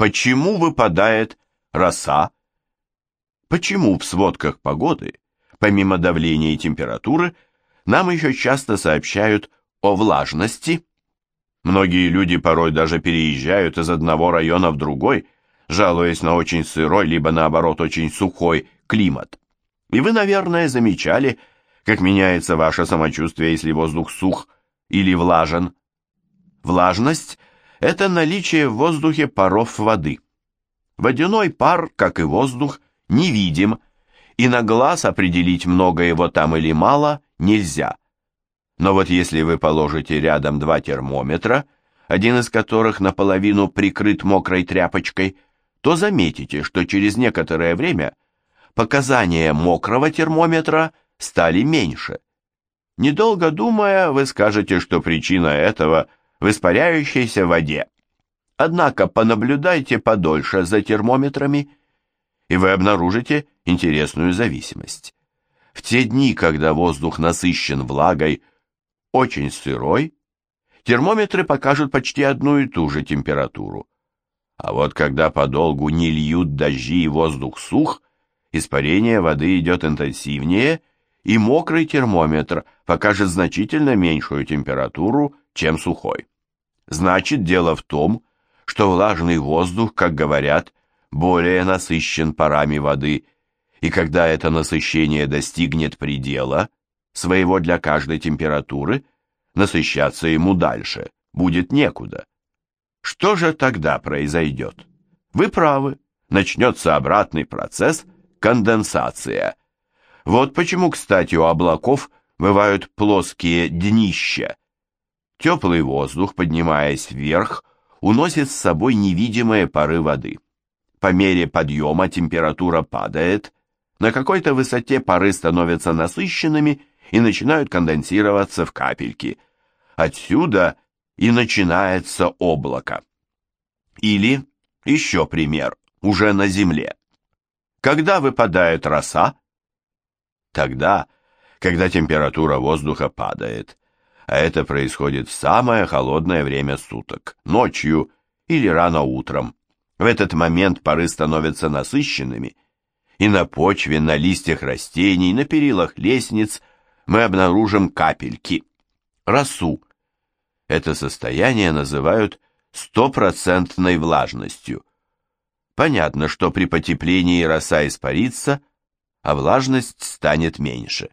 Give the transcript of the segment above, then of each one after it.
Почему выпадает роса? Почему в сводках погоды, помимо давления и температуры, нам еще часто сообщают о влажности? Многие люди порой даже переезжают из одного района в другой, жалуясь на очень сырой, либо наоборот очень сухой климат. И вы, наверное, замечали, как меняется ваше самочувствие, если воздух сух или влажен. Влажность – это наличие в воздухе паров воды. Водяной пар, как и воздух, невидим, и на глаз определить, много его там или мало, нельзя. Но вот если вы положите рядом два термометра, один из которых наполовину прикрыт мокрой тряпочкой, то заметите, что через некоторое время показания мокрого термометра стали меньше. Недолго думая, вы скажете, что причина этого в испаряющейся воде. Однако понаблюдайте подольше за термометрами, и вы обнаружите интересную зависимость. В те дни, когда воздух насыщен влагой, очень сырой, термометры покажут почти одну и ту же температуру. А вот когда подолгу не льют дожди и воздух сух, испарение воды идет интенсивнее, и мокрый термометр покажет значительно меньшую температуру, чем сухой. Значит, дело в том, что влажный воздух, как говорят, более насыщен парами воды, и когда это насыщение достигнет предела, своего для каждой температуры, насыщаться ему дальше будет некуда. Что же тогда произойдет? Вы правы, начнется обратный процесс – конденсация. Вот почему, кстати, у облаков бывают плоские днища. Теплый воздух, поднимаясь вверх, уносит с собой невидимые пары воды. По мере подъема температура падает, на какой-то высоте пары становятся насыщенными и начинают конденсироваться в капельки. Отсюда и начинается облако. Или, еще пример, уже на Земле. Когда выпадает роса? Тогда, когда температура воздуха падает, а это происходит в самое холодное время суток, ночью или рано утром. В этот момент пары становятся насыщенными, и на почве, на листьях растений, на перилах лестниц мы обнаружим капельки, росу. Это состояние называют стопроцентной влажностью. Понятно, что при потеплении роса испарится, а влажность станет меньше.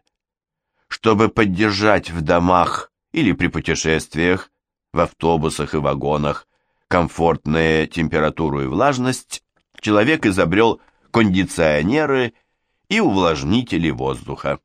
Чтобы поддержать в домах или при путешествиях, в автобусах и вагонах комфортную температуру и влажность, человек изобрел кондиционеры и увлажнители воздуха.